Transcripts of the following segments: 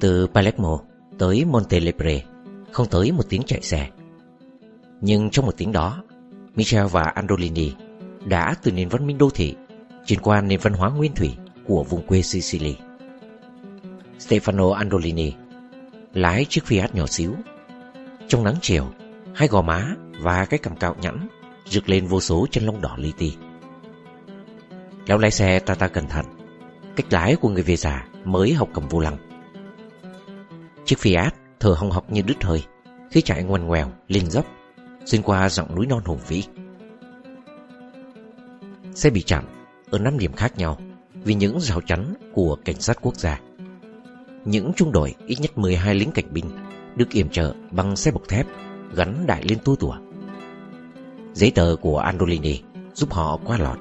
Từ Palermo tới Montelebre không tới một tiếng chạy xe. Nhưng trong một tiếng đó, Michel và Andolini đã từ nền văn minh đô thị chuyển qua nền văn hóa nguyên thủy của vùng quê Sicily. Stefano Andolini lái chiếc Fiat nhỏ xíu. Trong nắng chiều, hai gò má và cái cằm cạo nhẵn rực lên vô số chân lông đỏ li ti. Lão lái xe ta ta cẩn thận, cách lái của người về già mới học cầm vô lăng. Chiếc Fiat thở hồng học như đứt hơi khi chạy ngoằn ngoèo lên dốc xuyên qua dòng núi non hùng vĩ. Xe bị chặn ở năm điểm khác nhau vì những rào chắn của cảnh sát quốc gia. Những trung đội ít nhất 12 lính cảnh binh được yểm trợ bằng xe bọc thép gắn đại lên tua tủa. Giấy tờ của Andolini giúp họ qua lọt.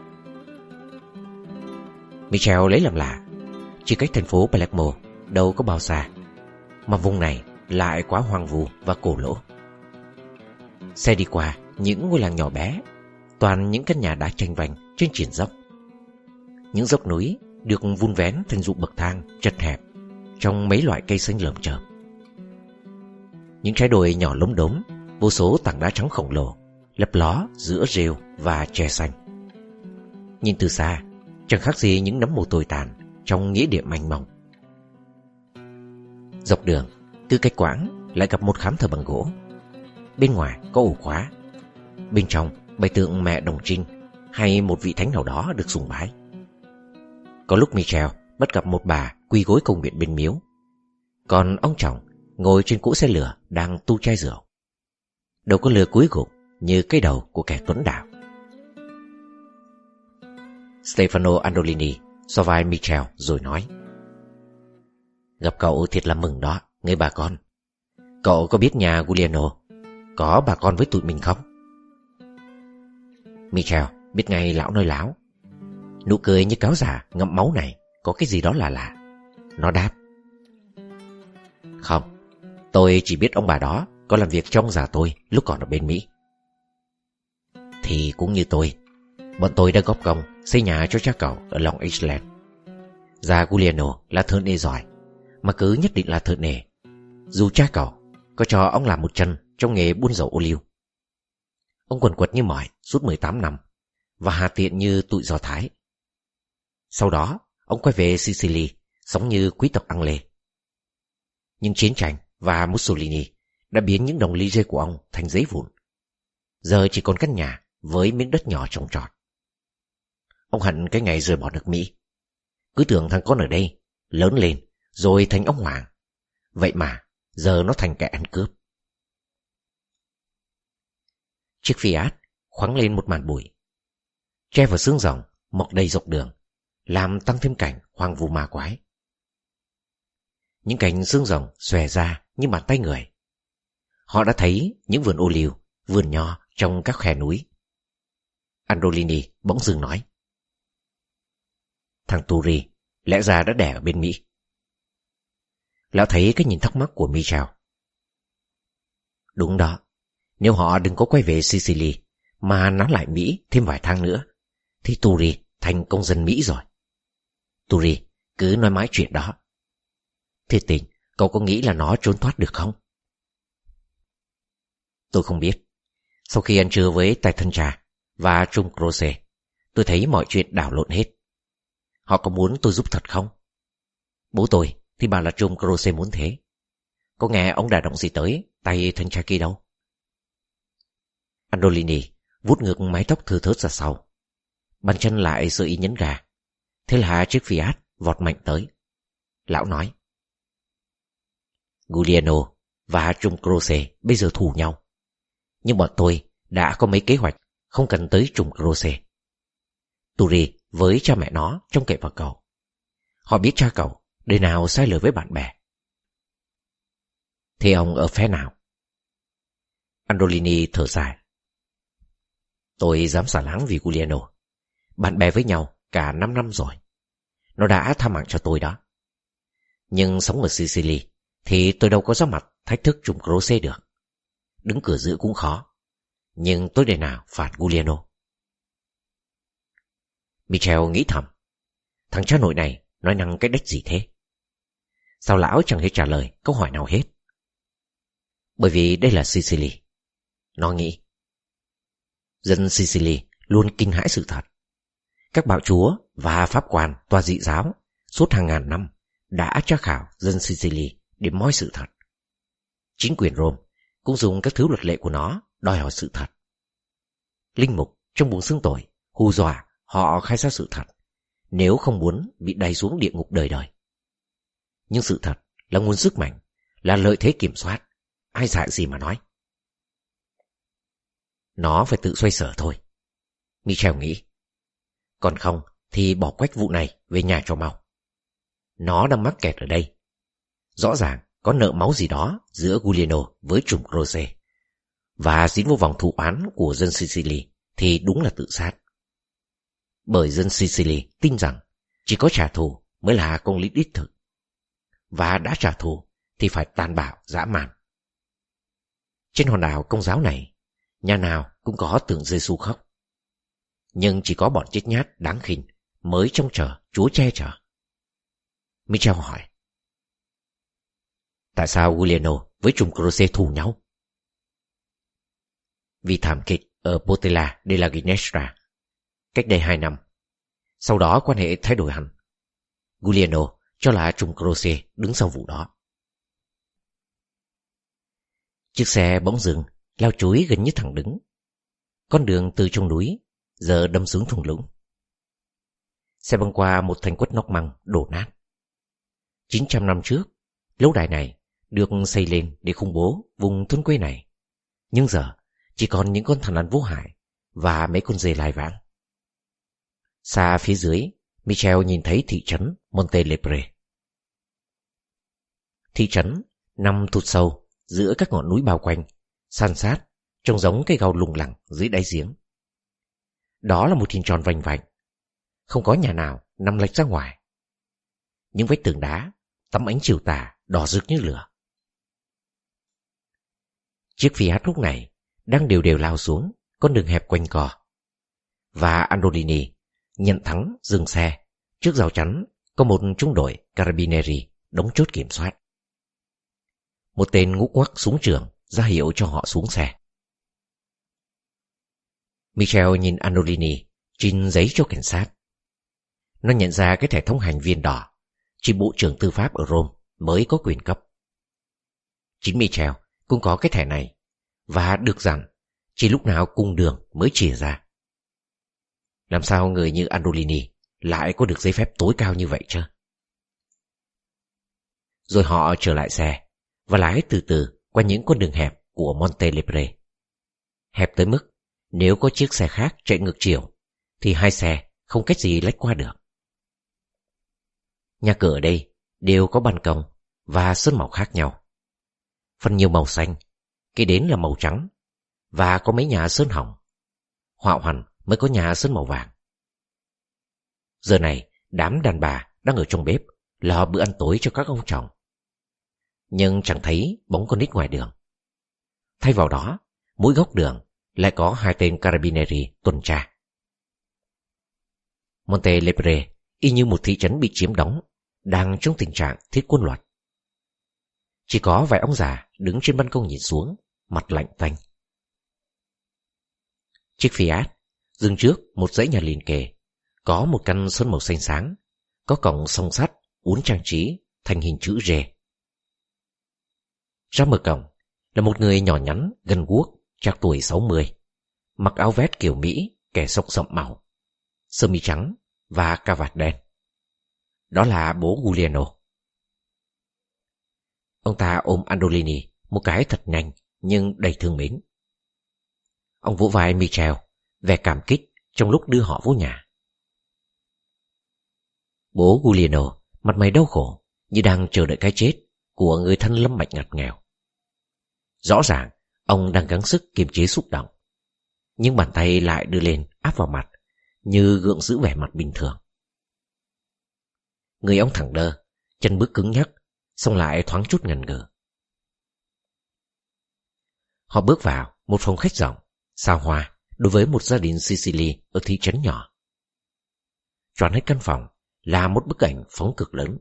Michel lấy làm lạ, chỉ cách thành phố Palermo đâu có bao xa, mà vùng này lại quá hoang vu và cổ lỗ. Xe đi qua những ngôi làng nhỏ bé, toàn những căn nhà đá tranh vành trên triển dốc. Những dốc núi được vun vén thành dụng bậc thang chật hẹp trong mấy loại cây xanh lởm chởm. Những trái đồi nhỏ lốm đốm, vô số tảng đá trắng khổng lồ, lấp ló giữa rêu và tre xanh. Nhìn từ xa, chẳng khác gì những nấm mồ tồi tàn trong nghĩa địa manh mỏng. Dọc đường, từ cách quãng lại gặp một khám thờ bằng gỗ. Bên ngoài có ổ khóa, bên trong bày tượng mẹ Đồng Trinh hay một vị thánh nào đó được sùng bái. Có lúc Michel bắt gặp một bà quy gối công nguyện bên miếu. Còn ông chồng ngồi trên cỗ xe lửa đang tu chai rượu. Đầu có lửa cuối gục như cái đầu của kẻ tuấn đạo. Stefano Andolini so vai Michel rồi nói Gặp cậu thiệt là mừng đó, người bà con. Cậu có biết nhà Giuliano có bà con với tụi mình không? Michel biết ngay lão nói lão. Nụ cười như cáo giả ngậm máu này có cái gì đó là lạ. Nó đáp. Không, tôi chỉ biết ông bà đó có làm việc trong già tôi lúc còn ở bên Mỹ. Thì cũng như tôi, bọn tôi đã góp công xây nhà cho cha cậu ở Long Island. Già Giuliano là thương đi giỏi, mà cứ nhất định là thợ nề. Dù cha cậu có cho ông làm một chân trong nghề buôn dầu ô liu. Ông quần quật như mỏi suốt 18 năm và hà tiện như tụi do Thái. Sau đó, ông quay về Sicily, sống như quý tộc ăn lê. Nhưng chiến tranh và Mussolini đã biến những đồng ly dây của ông thành giấy vụn. Giờ chỉ còn căn nhà với miếng đất nhỏ trồng trọt. Ông hận cái ngày rời bỏ nước Mỹ. Cứ tưởng thằng con ở đây, lớn lên, rồi thành ông Hoàng. Vậy mà, giờ nó thành kẻ ăn cướp. Chiếc Fiat khoáng lên một màn bụi. Tre vào xương rồng mọc đầy dọc đường, làm tăng thêm cảnh hoang vu ma quái. Những cành xương rồng xòe ra như bàn tay người. Họ đã thấy những vườn ô liu, vườn nho trong các khe núi. Andolini bỗng dừng nói. Thằng Turi lẽ ra đã đẻ ở bên Mỹ. Lão thấy cái nhìn thắc mắc của Michel. Đúng đó, nếu họ đừng có quay về Sicily mà nó lại Mỹ thêm vài tháng nữa, thì Turi thành công dân Mỹ rồi. Turi cứ nói mãi chuyện đó. Thế tình, cậu có nghĩ là nó trốn thoát được không? Tôi không biết. Sau khi ăn trưa với tài thân trà và Trung Croce, tôi thấy mọi chuyện đảo lộn hết. Họ có muốn tôi giúp thật không? Bố tôi thì bà là Trung Croce muốn thế. Có nghe ông đã động gì tới tay thanh tra kia đâu? Andolini vút ngược mái tóc thưa thớt ra sau. Bàn chân lại sơ ý nhấn gà. Thế là chiếc Fiat vọt mạnh tới. Lão nói. Giuliano và Trung Croce bây giờ thù nhau. Nhưng bọn tôi đã có mấy kế hoạch, không cần tới Trung Croce. Turi với cha mẹ nó trông cậy vào cậu. Họ biết cha cậu để nào sai lời với bạn bè. Thế ông ở phe nào? Andolini thở dài. Tôi dám xả láng vì Giuliano. Bạn bè với nhau cả 5 năm rồi. Nó đã tha mạng cho tôi đó. Nhưng sống ở Sicily thì tôi đâu có ra mặt thách thức trùng Croce được. Đứng cửa giữ cũng khó. Nhưng tôi để nào phạt Giuliano. Michel nghĩ thầm. Thằng cha nội này nói năng cái đếch gì thế? Sao lão chẳng hề trả lời câu hỏi nào hết? Bởi vì đây là Sicily. Nó nghĩ. Dân Sicily luôn kinh hãi sự thật. Các bạo chúa và pháp quan, tòa dị giáo, suốt hàng ngàn năm đã tra khảo dân Sicily để moi sự thật. Chính quyền Rome cũng dùng các thứ luật lệ của nó đòi hỏi sự thật. Linh mục trong buồng xương tội hù dọa họ khai ra sự thật, nếu không muốn bị đày xuống địa ngục đời đời. Nhưng sự thật là nguồn sức mạnh, là lợi thế kiểm soát. Ai dại gì mà nói. Nó phải tự xoay sở thôi. Michel nghĩ. Còn không thì bỏ quách vụ này về nhà cho mau. Nó đang mắc kẹt ở đây. Rõ ràng có nợ máu gì đó giữa Giuliano với trùm Croce. Và dính vô vòng thụ án của dân Sicily thì đúng là tự sát. Bởi dân Sicily tin rằng chỉ có trả thù mới là công lý đích thực. Và đã trả thù thì phải tàn bạo, dã man. Trên hòn đảo công giáo này, nhà nào cũng có tượng giê khóc. Nhưng chỉ có bọn chết nhát đáng khinh mới trông chờ Chúa che chở. Michel hỏi. Tại sao Giuliano với trùng Croce thù nhau? Vì thảm kịch ở Potella de la Ginestra cách đây hai năm. Sau đó quan hệ thay đổi hẳn. Giuliano cho là trùng Croce đứng sau vụ đó. Chiếc xe bỗng dừng, lao chuối gần như thẳng đứng. Con đường từ trong núi, giờ đâm xuống thung lũng. Xe băng qua một thành quất nóc măng đổ nát. 900 năm trước, lâu đài này được xây lên để khủng bố vùng thôn quê này. Nhưng giờ chỉ còn những con thằn lằn vô hại và mấy con dê lai vãng. Xa phía dưới, Michel nhìn thấy thị trấn Montelebre. Thị trấn nằm thụt sâu giữa các ngọn núi bao quanh, san sát, trông giống cây gao lùng lẳng dưới đáy giếng. Đó là một hình tròn vành vạnh, không có nhà nào nằm lệch ra ngoài. Những vách tường đá, tắm ánh chiều tà, đỏ rực như lửa. Chiếc Fiat lúc này đang đều đều lao xuống con đường hẹp quanh cò. Và Andolini nhận thắng dừng xe. Trước rào chắn, có một trung đội Carabinieri đóng chốt kiểm soát. Một tên ngũ quắc xuống trường, ra hiệu cho họ xuống xe. Michel nhìn Anolini trình giấy cho cảnh sát. Nó nhận ra cái thẻ thông hành viên đỏ chỉ bộ trưởng tư pháp ở Rome mới có quyền cấp. Chính Michel cũng có cái thẻ này và được rằng chỉ lúc nào cùng đường mới chìa ra. Làm sao người như Andolini lại có được giấy phép tối cao như vậy chứ? Rồi họ trở lại xe và lái từ từ qua những con đường hẹp của Monte Libre. Hẹp tới mức nếu có chiếc xe khác chạy ngược chiều thì hai xe không cách gì lách qua được. Nhà cửa ở đây đều có ban công và sơn màu khác nhau. Phần nhiều màu xanh, cái đến là màu trắng và có mấy nhà sơn hỏng. Họa hoành mới có nhà sơn màu vàng. Giờ này, đám đàn bà đang ở trong bếp lo bữa ăn tối cho các ông chồng. Nhưng chẳng thấy bóng con nít ngoài đường. Thay vào đó, mỗi góc đường lại có hai tên Carabinieri tuần tra. Monte Lepre y như một thị trấn bị chiếm đóng, đang trong tình trạng thiết quân luật. Chỉ có vài ông già đứng trên ban công nhìn xuống, mặt lạnh tanh. Chiếc Fiat dừng trước một dãy nhà liền kề, có một căn sơn màu xanh sáng, có cổng song sắt uốn trang trí thành hình chữ R. Ra mở cổng là một người nhỏ nhắn, gần guốc, chắc tuổi 60, mặc áo vest kiểu Mỹ, kẻ sọc sậm màu, sơ mi trắng và cà vạt đen. Đó là bố Giuliano. Ông ta ôm Andolini một cái thật nhanh nhưng đầy thương mến. Ông vỗ vai Michel, vẻ cảm kích trong lúc đưa họ vô nhà. Bố Giuliano mặt mày đau khổ như đang chờ đợi cái chết của người thân lâm bệnh ngặt nghèo. Rõ ràng ông đang gắng sức kiềm chế xúc động, nhưng bàn tay lại đưa lên áp vào mặt như gượng giữ vẻ mặt bình thường. Người ông thẳng đơ, chân bước cứng nhắc, xong lại thoáng chút ngần ngừ. Họ bước vào một phòng khách rộng, xa hoa đối với một gia đình Sicily ở thị trấn nhỏ. Tròn hết căn phòng là một bức ảnh phóng cực lớn,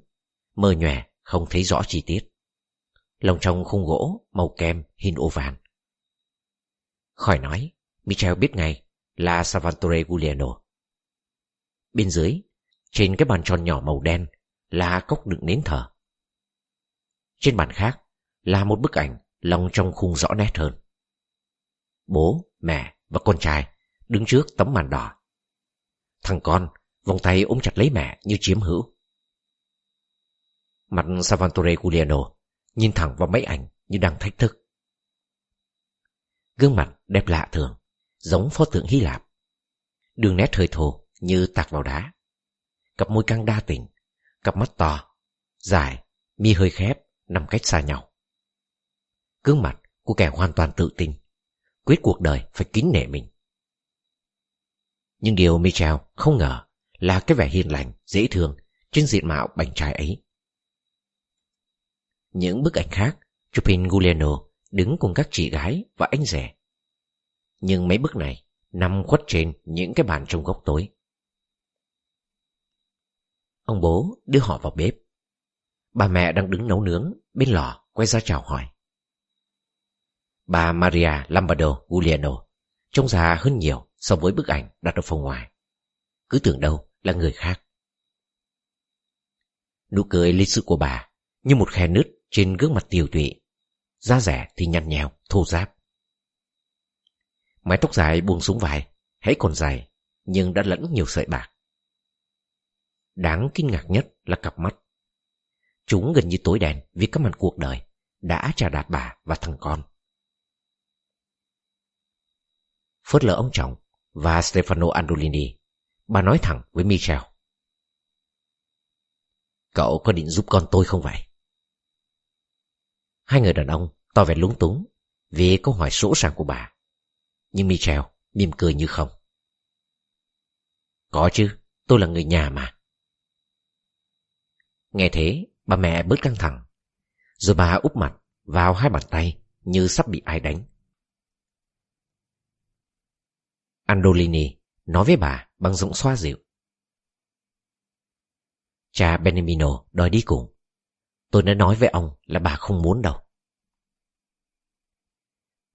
mờ nhòe không thấy rõ chi tiết. Lòng trong khung gỗ màu kem hình ô vàng. Khỏi nói, Michel biết ngay là Salvatore Giuliano. Bên dưới, trên cái bàn tròn nhỏ màu đen là cốc đựng nến thờ. Trên bàn khác là một bức ảnh lòng trong khung rõ nét hơn. Bố, mẹ và con trai đứng trước tấm màn đỏ. Thằng con vòng tay ôm chặt lấy mẹ như chiếm hữu. Mặt Salvatore Giuliano nhìn thẳng vào máy ảnh như đang thách thức. Gương mặt đẹp lạ thường, giống pho tượng Hy Lạp. Đường nét hơi thô như tạc vào đá. Cặp môi căng đa tình, cặp mắt to, dài, mi hơi khép, nằm cách xa nhau. Gương mặt của kẻ hoàn toàn tự tin, quyết cuộc đời phải kín nể mình. Nhưng điều Michel không ngờ là cái vẻ hiền lành, dễ thương trên diện mạo bành trai ấy. Những bức ảnh khác, Chupin Giuliano đứng cùng các chị gái và anh rể. Nhưng mấy bức này nằm khuất trên những cái bàn trong góc tối. Ông bố đưa họ vào bếp. Bà mẹ đang đứng nấu nướng bên lò quay ra chào hỏi. Bà Maria Lombardo Giuliano trông già hơn nhiều so với bức ảnh đặt ở phòng ngoài. Cứ tưởng đâu là người khác. Nụ cười lịch sự của bà như một khe nứt trên gương mặt tiều tụy. Da rẻ thì nhăn nhèo, thô ráp. Mái tóc dài buông xuống vai, hãy còn dài, nhưng đã lẫn nhiều sợi bạc. Đáng kinh ngạc nhất là cặp mắt. Chúng gần như tối đen vì các mặt cuộc đời đã trả đạp bà và thằng con. Phớt lờ ông chồng và Stefano Andolini, bà nói thẳng với Michel. Cậu có định giúp con tôi không vậy? Hai người đàn ông tỏ vẻ lúng túng vì câu hỏi sỗ sàng của bà. Nhưng Michel mỉm cười như không. Có chứ, tôi là người nhà mà. Nghe thế, bà mẹ bớt căng thẳng. Rồi bà úp mặt vào hai bàn tay như sắp bị ai đánh. Andolini nói với bà bằng giọng xoa dịu. Cha Benemino đòi đi cùng. Tôi đã nói với ông là bà không muốn đâu.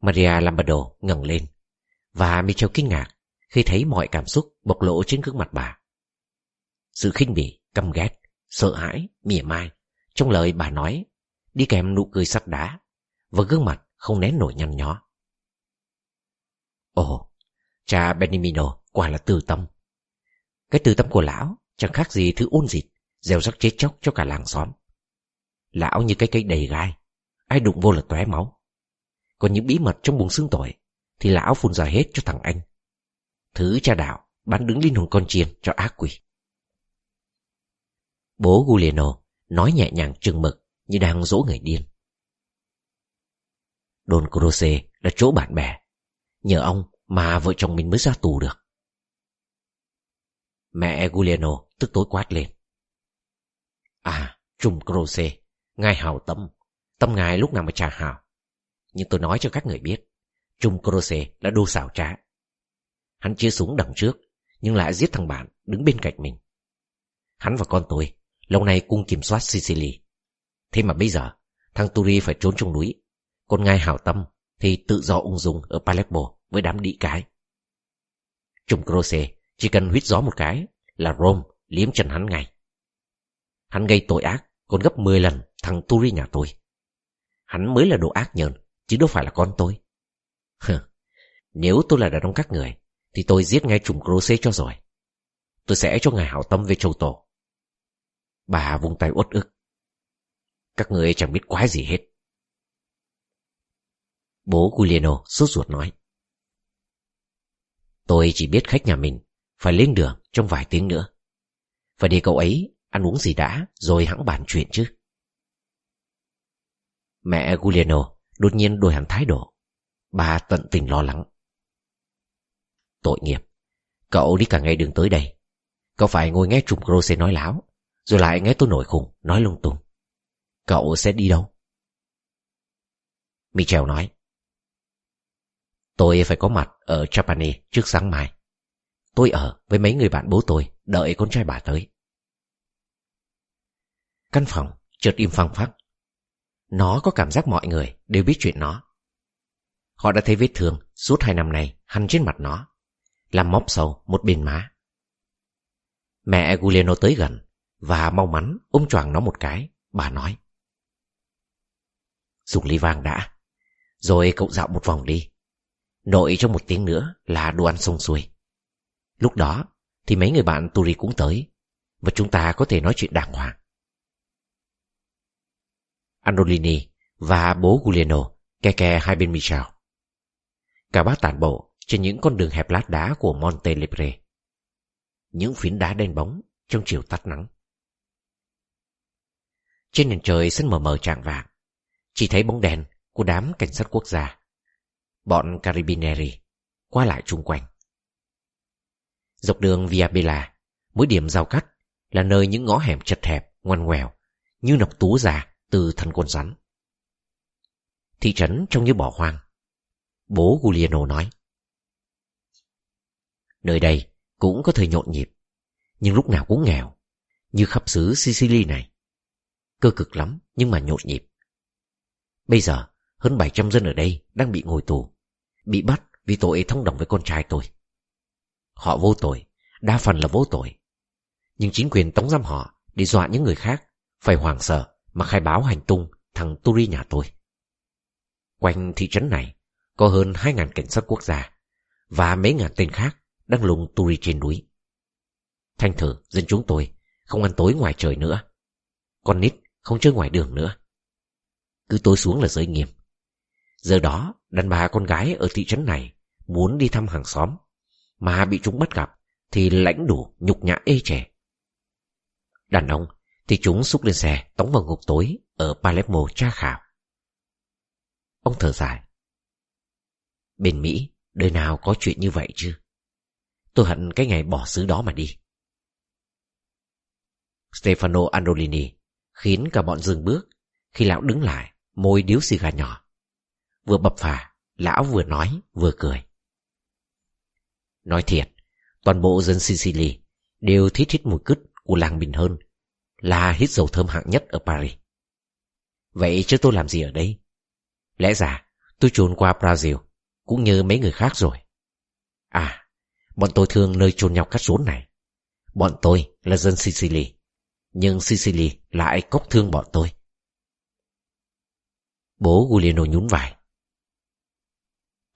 Maria Lombardo ngẩng lên và Michel kinh ngạc khi thấy mọi cảm xúc bộc lộ trên gương mặt bà. Sự khinh bỉ, căm ghét, sợ hãi, mỉa mai trong lời bà nói đi kèm nụ cười sắt đá và gương mặt không nén nổi nhăn nhó. Ồ, cha Benimino quả là từ tâm. Cái từ tâm của lão chẳng khác gì thứ ôn dịch, gieo rắc chết chóc cho cả làng xóm. Lão như cái cây đầy gai, ai đụng vô là tóe máu. Còn những bí mật trong buồng xương tội thì lão phun ra hết cho thằng anh. Thứ cha đạo bán đứng linh hồn con chiên cho ác quỷ. Bố Giuliano nói nhẹ nhàng chừng mực như đang dỗ người điên. Don Croce là chỗ bạn bè. Nhờ ông mà vợ chồng mình mới ra tù được. Mẹ Giuliano tức tối quát lên. À, Trung Croce, ngài hào tâm, tâm ngài lúc nào mà trả hào. Nhưng tôi nói cho các người biết, Trung Croce là đô xảo trá. Hắn chia súng đằng trước, nhưng lại giết thằng bạn đứng bên cạnh mình. Hắn và con tôi, lâu nay cùng kiểm soát Sicily. Thế mà bây giờ, thằng Turi phải trốn trong núi. Còn ngài hảo tâm thì tự do ung dung ở Palermo với đám đĩ cái. Trung Croce chỉ cần huyết gió một cái là Rome liếm chân hắn ngay. Hắn gây tội ác còn gấp 10 lần thằng Turi nhà tôi. Hắn mới là đồ ác nhờn, chứ đâu phải là con tôi. Nếu tôi là đàn ông các người, thì tôi giết ngay Trùng Croce cho rồi. Tôi sẽ cho ngài hảo tâm về châu tổ. Bà vung tay uất ức. Các người chẳng biết quái gì hết. Bố Giuliano sốt ruột nói. Tôi chỉ biết khách nhà mình phải lên đường trong vài tiếng nữa. Phải để cậu ấy ăn uống gì đã rồi hãng bàn chuyện chứ. Mẹ Giuliano đột nhiên đổi hẳn thái độ. Bà tận tình lo lắng. Tội nghiệp. Cậu đi cả ngày đường tới đây. Cậu phải ngồi nghe trùm Croce nói láo, rồi lại nghe tôi nổi khùng, nói lung tung. Cậu sẽ đi đâu? Michel nói. Tôi phải có mặt ở Trapani trước sáng mai. Tôi ở với mấy người bạn bố tôi, đợi con trai bà tới. Căn phòng chợt im phăng phắc. Nó có cảm giác mọi người đều biết chuyện nó. Họ đã thấy vết thương suốt hai năm nay hằn trên mặt nó, làm móc sâu một bên má. Mẹ Giuliano tới gần và mau mắn ôm choàng nó một cái, bà nói. Dùng ly vang đã, rồi cậu dạo một vòng đi. Nội trong một tiếng nữa là đồ ăn xong xuôi. Lúc đó thì mấy người bạn Turi cũng tới và chúng ta có thể nói chuyện đàng hoàng. Andolini và bố Giuliano ke ke hai bên Michel. Cả bác tản bộ trên những con đường hẹp lát đá của Monte Lepre. Những phiến đá đen bóng trong chiều tắt nắng. Trên nền trời sân mờ mờ trạng vàng, chỉ thấy bóng đèn của đám cảnh sát quốc gia, bọn Carabinieri, qua lại chung quanh. Dọc đường Via Bella, mỗi điểm giao cắt là nơi những ngõ hẻm chật hẹp, ngoằn ngoèo, như nọc tú già từ thân con rắn. Thị trấn trông như bỏ hoang. Bố Giuliano nói. Nơi đây cũng có thời nhộn nhịp, nhưng lúc nào cũng nghèo, như khắp xứ Sicily này. Cơ cực lắm, nhưng mà nhộn nhịp. Bây giờ, hơn 700 dân ở đây đang bị ngồi tù, bị bắt vì tội thông đồng với con trai tôi. Họ vô tội, đa phần là vô tội. Nhưng chính quyền tống giam họ để dọa những người khác phải hoảng sợ mà khai báo hành tung thằng Turi nhà tôi. Quanh thị trấn này có hơn 2.000 cảnh sát quốc gia và mấy ngàn tên khác đang lùng Turi trên núi. Thanh thử dân chúng tôi không ăn tối ngoài trời nữa. Con nít không chơi ngoài đường nữa. Cứ tối xuống là giới nghiêm. Giờ đó, đàn bà con gái ở thị trấn này muốn đi thăm hàng xóm, mà bị chúng bắt gặp thì lãnh đủ nhục nhã ê trẻ. Đàn ông thì chúng xúc lên xe tống vào ngục tối ở Palermo tra khảo. Ông thở dài. Bên Mỹ, đời nào có chuyện như vậy chứ? Tôi hận cái ngày bỏ xứ đó mà đi. Stefano Andolini khiến cả bọn dừng bước khi lão đứng lại môi điếu xì gà nhỏ. Vừa bập phà, lão vừa nói vừa cười. Nói thiệt, toàn bộ dân Sicily đều thít hít mùi cứt của làng Bình hơn là hít dầu thơm hạng nhất ở Paris. Vậy chứ tôi làm gì ở đây? Lẽ ra tôi trốn qua Brazil cũng như mấy người khác rồi. À, bọn tôi thương nơi trốn nhau cắt rốn này. Bọn tôi là dân Sicily, nhưng Sicily lại cốc thương bọn tôi. Bố Giuliano nhún vai.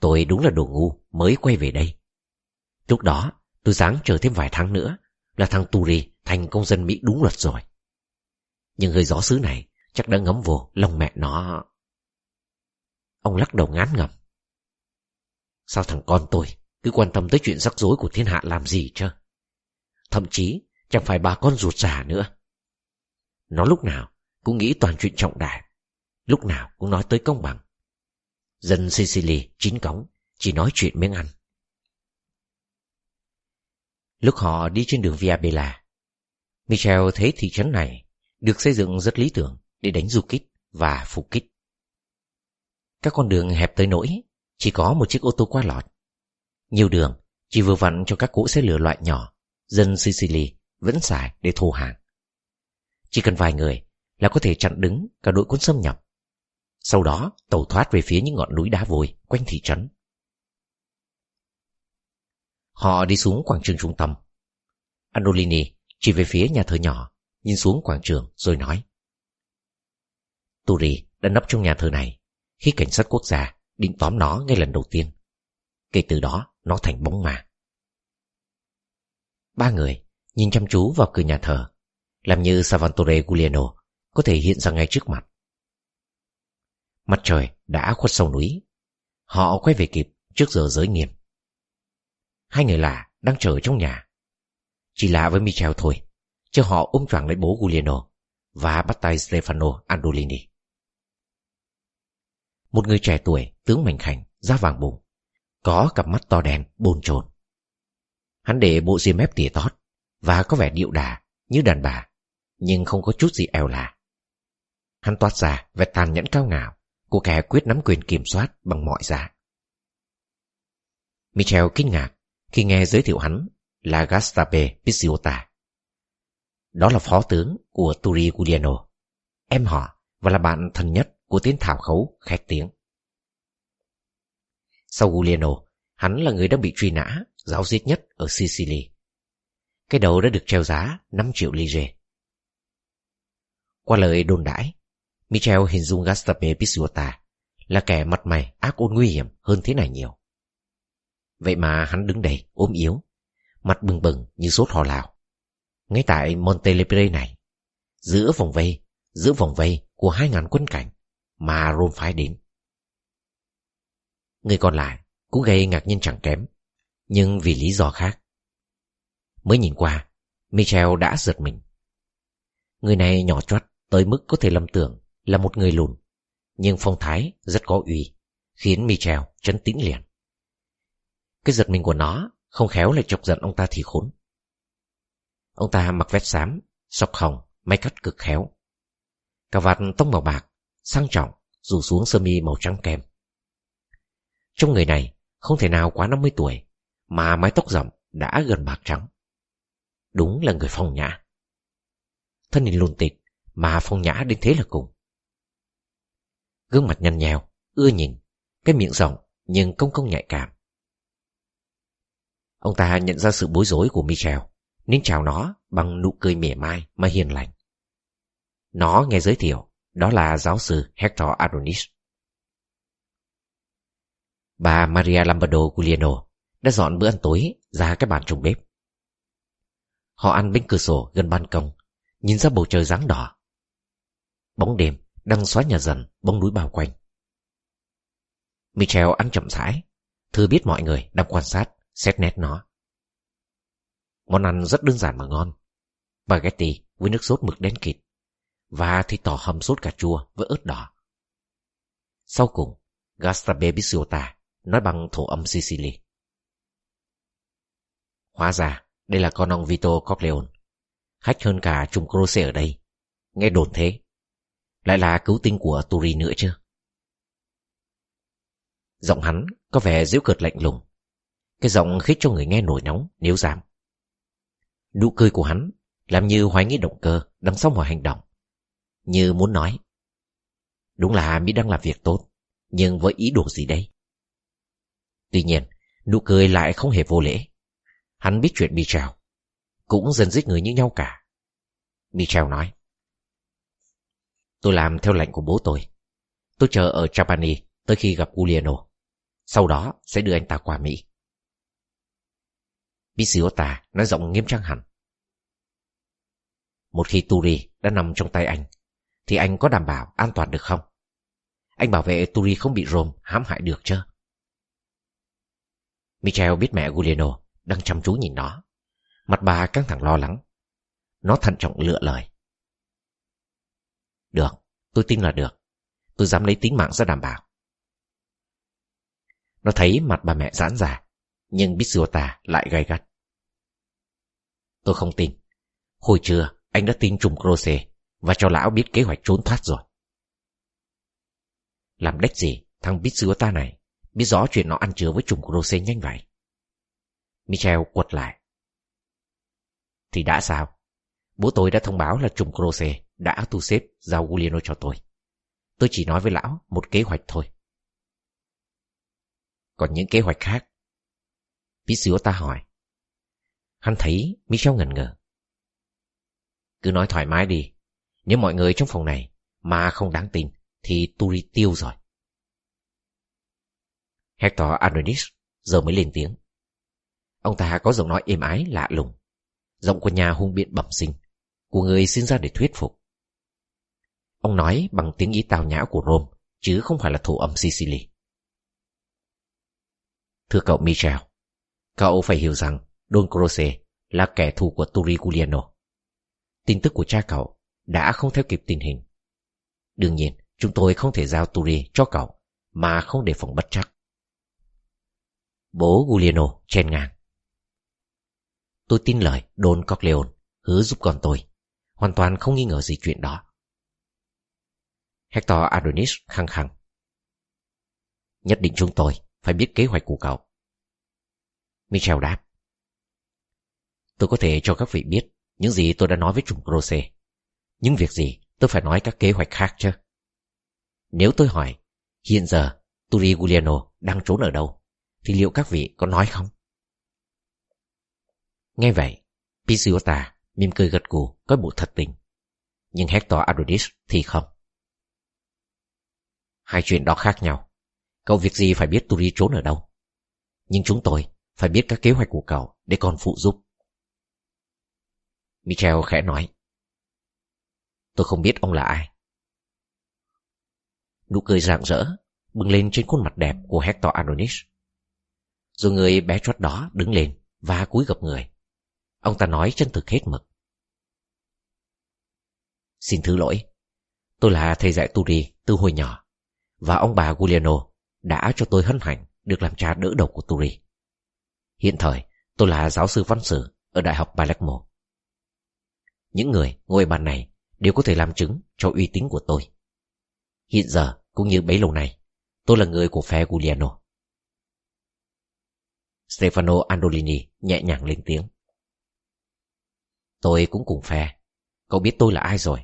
Tôi đúng là đồ ngu, mới quay về đây. Lúc đó, tôi dáng chờ thêm vài tháng nữa, là thằng Turi thành công dân Mỹ đúng luật rồi. Nhưng hơi gió xứ này chắc đã ngấm vô lòng mẹ nó. Ông lắc đầu ngán ngầm. Sao thằng con tôi cứ quan tâm tới chuyện rắc rối của thiên hạ làm gì chứ? Thậm chí chẳng phải bà con ruột già nữa. Nó lúc nào cũng nghĩ toàn chuyện trọng đại. Lúc nào cũng nói tới công bằng. Dân Sicily chính cống chỉ nói chuyện miếng ăn. Lúc họ đi trên đường Via Bella, Michel thấy thị trấn này được xây dựng rất lý tưởng để đánh du kích và phục kích. Các con đường hẹp tới nỗi chỉ có một chiếc ô tô qua lọt. Nhiều đường chỉ vừa vặn cho các cỗ xe lửa loại nhỏ dân Sicily vẫn xài để thô hàng. Chỉ cần vài người là có thể chặn đứng cả đội quân xâm nhập. Sau đó tàu thoát về phía những ngọn núi đá vôi quanh thị trấn. Họ đi xuống quảng trường trung tâm. Andolini chỉ về phía nhà thờ nhỏ, nhìn xuống quảng trường rồi nói. Turi đã nấp trong nhà thờ này khi cảnh sát quốc gia định tóm nó ngay lần đầu tiên. Kể từ đó, nó thành bóng ma. Ba người nhìn chăm chú vào cửa nhà thờ, làm như Salvatore Giuliano có thể hiện ra ngay trước mặt. Mặt trời đã khuất sâu núi. Họ quay về kịp trước giờ giới nghiêm. Hai người lạ đang chờ trong nhà. Chỉ lạ với Michel thôi, chứ họ ôm choàng lấy bố Giuliano và bắt tay Stefano Andolini. Một người trẻ tuổi, tướng mảnh khảnh, da vàng bùng có cặp mắt to đen, bồn chồn. Hắn để bộ xiêm mép tỉa tót và có vẻ điệu đà như đàn bà, nhưng không có chút gì eo là. Hắn toát ra vẻ tàn nhẫn cao ngạo của kẻ quyết nắm quyền kiểm soát bằng mọi giá. Michel kinh ngạc khi nghe giới thiệu hắn là Gastape Pizziota. Đó là phó tướng của Turi Giuliano, em họ và là bạn thân nhất của tiến thảo khấu khét tiếng. Sau Giuliano, hắn là người đã bị truy nã, giáo giết nhất ở Sicily. Cái đầu đã được treo giá 5 triệu lire. Qua lời đồn đãi, Michel hình dung Gastape Pisuota là kẻ mặt mày ác ôn nguy hiểm hơn thế này nhiều. Vậy mà hắn đứng đây ôm yếu, mặt bừng bừng như sốt hò lào. Ngay tại Montelepre này, giữa vòng vây, giữa vòng vây của hai ngàn quân cảnh mà Rome phái đến. Người còn lại cũng gây ngạc nhiên chẳng kém, nhưng vì lý do khác. Mới nhìn qua, Michel đã giật mình. Người này nhỏ choắt tới mức có thể lầm tưởng là một người lùn, nhưng phong thái rất có uy, khiến Michel chấn tĩnh liền. Cái giật mình của nó không khéo lại chọc giận ông ta thì khốn. Ông ta mặc vest xám, sọc hồng, may cắt cực khéo. Cà vạt tông màu bạc, sang trọng, rủ xuống sơ mi màu trắng kem. Trong người này, không thể nào quá 50 tuổi, mà mái tóc rậm đã gần bạc trắng. Đúng là người phong nhã. Thân hình lùn tịch, mà phong nhã đến thế là cùng. Gương mặt nhăn nhèo, ưa nhìn, cái miệng rộng nhưng công công nhạy cảm. Ông ta nhận ra sự bối rối của Michel, nên chào nó bằng nụ cười mỉa mai mà hiền lành. Nó nghe giới thiệu, đó là giáo sư Hector Adonis. Bà Maria Lombardo Giuliano đã dọn bữa ăn tối ra cái bàn trong bếp. Họ ăn bên cửa sổ gần ban công, nhìn ra bầu trời ráng đỏ. Bóng đêm đang xóa nhà dần bóng núi bao quanh. Michel ăn chậm rãi, thư biết mọi người đang quan sát, xét nét nó. Món ăn rất đơn giản mà ngon. Spaghetti với nước sốt mực đen kịt và thịt tỏ hầm sốt cà chua với ớt đỏ. Sau cùng, Gastabe Bisiota nói bằng thổ âm Sicily. Hóa ra, đây là con ông Vito Corleone. khách hơn cả trùng Croce ở đây. Nghe đồn thế. Lại là cứu tinh của Turi nữa chứ. Giọng hắn có vẻ giễu cợt lạnh lùng. Cái giọng khiến cho người nghe nổi nóng nếu dám. Nụ cười của hắn làm như hoài nghi động cơ đằng sau mọi hành động. Như muốn nói. Đúng là Mỹ đang làm việc tốt, nhưng với ý đồ gì đây? Tuy nhiên, nụ cười lại không hề vô lễ. Hắn biết chuyện Michel, cũng dần giết người như nhau cả. Michel nói. Tôi làm theo lệnh của bố tôi. Tôi chờ ở Trapani tới khi gặp Giuliano. Sau đó sẽ đưa anh ta qua Mỹ. Pisiota nói giọng nghiêm trang hẳn. Một khi Turi đã nằm trong tay anh, thì anh có đảm bảo an toàn được không? Anh bảo vệ Turi không bị Rome hãm hại được chứ? Michel biết mẹ Giuliano đang chăm chú nhìn nó. Mặt bà căng thẳng lo lắng. Nó thận trọng lựa lời. Được, tôi tin là được. Tôi dám lấy tính mạng ra đảm bảo. Nó thấy mặt bà mẹ giãn ra, nhưng Bisuota lại gay gắt. Tôi không tin. Hồi trưa, anh đã tin trùng Croce và cho lão biết kế hoạch trốn thoát rồi. Làm đếch gì, thằng Bisuota này biết rõ chuyện nó ăn chứa với trùng Croce nhanh vậy. Michel quật lại. Thì đã sao? Bố tôi đã thông báo là trùng Croce đã thu xếp giao Giuliano cho tôi. Tôi chỉ nói với lão một kế hoạch thôi. Còn những kế hoạch khác? Pizziota hỏi. Hắn thấy Michel ngần ngờ. Cứ nói thoải mái đi. Nếu mọi người trong phòng này mà không đáng tin thì Turi tiêu rồi. Hector Adonis giờ mới lên tiếng. Ông ta có giọng nói êm ái lạ lùng. Giọng của nhà hung biện bẩm sinh, của người sinh ra để thuyết phục. Ông nói bằng tiếng ý tào nhã của Rome, chứ không phải là thủ âm Sicily. Thưa cậu Michel, cậu phải hiểu rằng Don Croce là kẻ thù của Turi Giuliano. Tin tức của cha cậu đã không theo kịp tình hình. Đương nhiên, chúng tôi không thể giao Turi cho cậu mà không để phòng bất chắc. Bố Giuliano chen ngang. Tôi tin lời Don Corleone hứa giúp con tôi. Hoàn toàn không nghi ngờ gì chuyện đó. Hector Adonis khăng khăng. Nhất định chúng tôi phải biết kế hoạch của cậu. Michel đáp. Tôi có thể cho các vị biết những gì tôi đã nói với trùng Croce. Những việc gì tôi phải nói các kế hoạch khác chứ. Nếu tôi hỏi, hiện giờ Turi Giuliano đang trốn ở đâu, thì liệu các vị có nói không? Nghe vậy, Pisiota mỉm cười gật gù, có bộ thật tình. Nhưng Hector Adonis thì không. Hai chuyện đó khác nhau. Cậu việc gì phải biết Turi trốn ở đâu. Nhưng chúng tôi phải biết các kế hoạch của cậu để còn phụ giúp. Michel khẽ nói. Tôi không biết ông là ai. Nụ cười rạng rỡ, bừng lên trên khuôn mặt đẹp của Hector Adonis. Rồi người bé chót đó đứng lên và cúi gập người. Ông ta nói chân thực hết mực. Xin thứ lỗi, tôi là thầy dạy Turi từ hồi nhỏ, và ông bà Giuliano đã cho tôi hân hạnh được làm cha đỡ đầu của Turi. Hiện thời, tôi là giáo sư văn sử ở Đại học Palermo. Những người ngồi bàn này đều có thể làm chứng cho uy tín của tôi. Hiện giờ, cũng như bấy lâu nay, tôi là người của phe Giuliano. Stefano Andolini nhẹ nhàng lên tiếng. Tôi cũng cùng phe. Cậu biết tôi là ai rồi.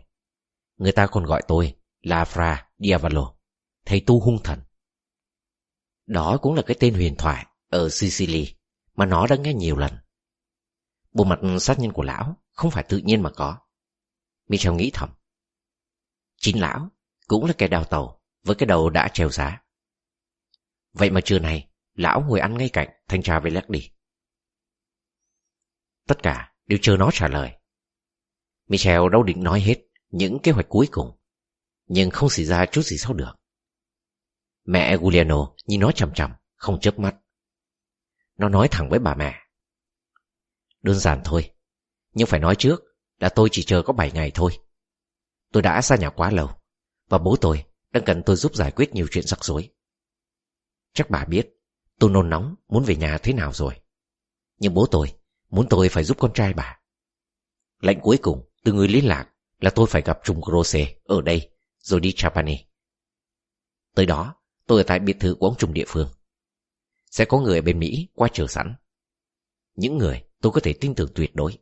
Người ta còn gọi tôi là Fra Diavolo, thầy tu hung thần. Đó cũng là cái tên huyền thoại ở Sicily mà nó đã nghe nhiều lần. Bộ mặt sát nhân của lão không phải tự nhiên mà có. Michel nghĩ thầm. Chính lão cũng là kẻ đào tàu với cái đầu đã trèo giá. Vậy mà trưa nay, lão ngồi ăn ngay cạnh thanh tra với đi. Tất cả đều chờ nó trả lời. Michel đâu định nói hết những kế hoạch cuối cùng, nhưng không xảy ra chút gì sau được. Mẹ Giuliano nhìn nó chằm chằm, không chớp mắt. Nó nói thẳng với bà mẹ. Đơn giản thôi, nhưng phải nói trước là tôi chỉ chờ có 7 ngày thôi. Tôi đã xa nhà quá lâu, và bố tôi đang cần tôi giúp giải quyết nhiều chuyện rắc rối. Chắc bà biết, tôi nôn nóng muốn về nhà thế nào rồi. Nhưng bố tôi muốn tôi phải giúp con trai bà. Lệnh cuối cùng từ người liên lạc là tôi phải gặp Trung Grosse ở đây, rồi đi Trapani. Tới đó, tôi ở tại biệt thự của ông Trung địa phương. Sẽ có người ở bên Mỹ qua chờ sẵn. Những người tôi có thể tin tưởng tuyệt đối.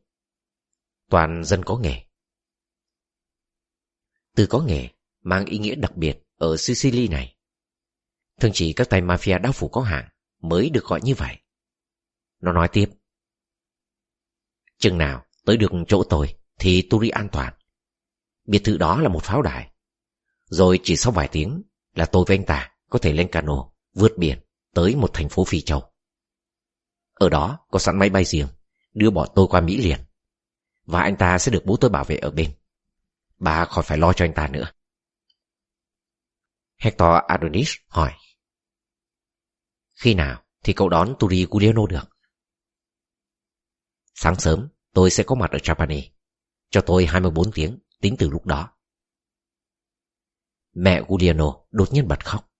Toàn dân có nghề. Từ có nghề mang ý nghĩa đặc biệt ở Sicily này. Thường chỉ các tay mafia đao phủ có hạng mới được gọi như vậy. Nó nói tiếp. Chừng nào tới được chỗ tôi thì Turi an toàn. Biệt thự đó là một pháo đài. Rồi chỉ sau vài tiếng là tôi với anh ta có thể lên cano, vượt biển tới một thành phố Phi Châu. Ở đó có sẵn máy bay riêng, đưa bọn tôi qua Mỹ liền. Và anh ta sẽ được bố tôi bảo vệ ở bên. Bà khỏi phải lo cho anh ta nữa. Hector Adonis hỏi. Khi nào thì cậu đón Turi Guglielmo được? Sáng sớm tôi sẽ có mặt ở Trapani. Cho tôi 24 tiếng tính từ lúc đó. Mẹ Giuliano đột nhiên bật khóc.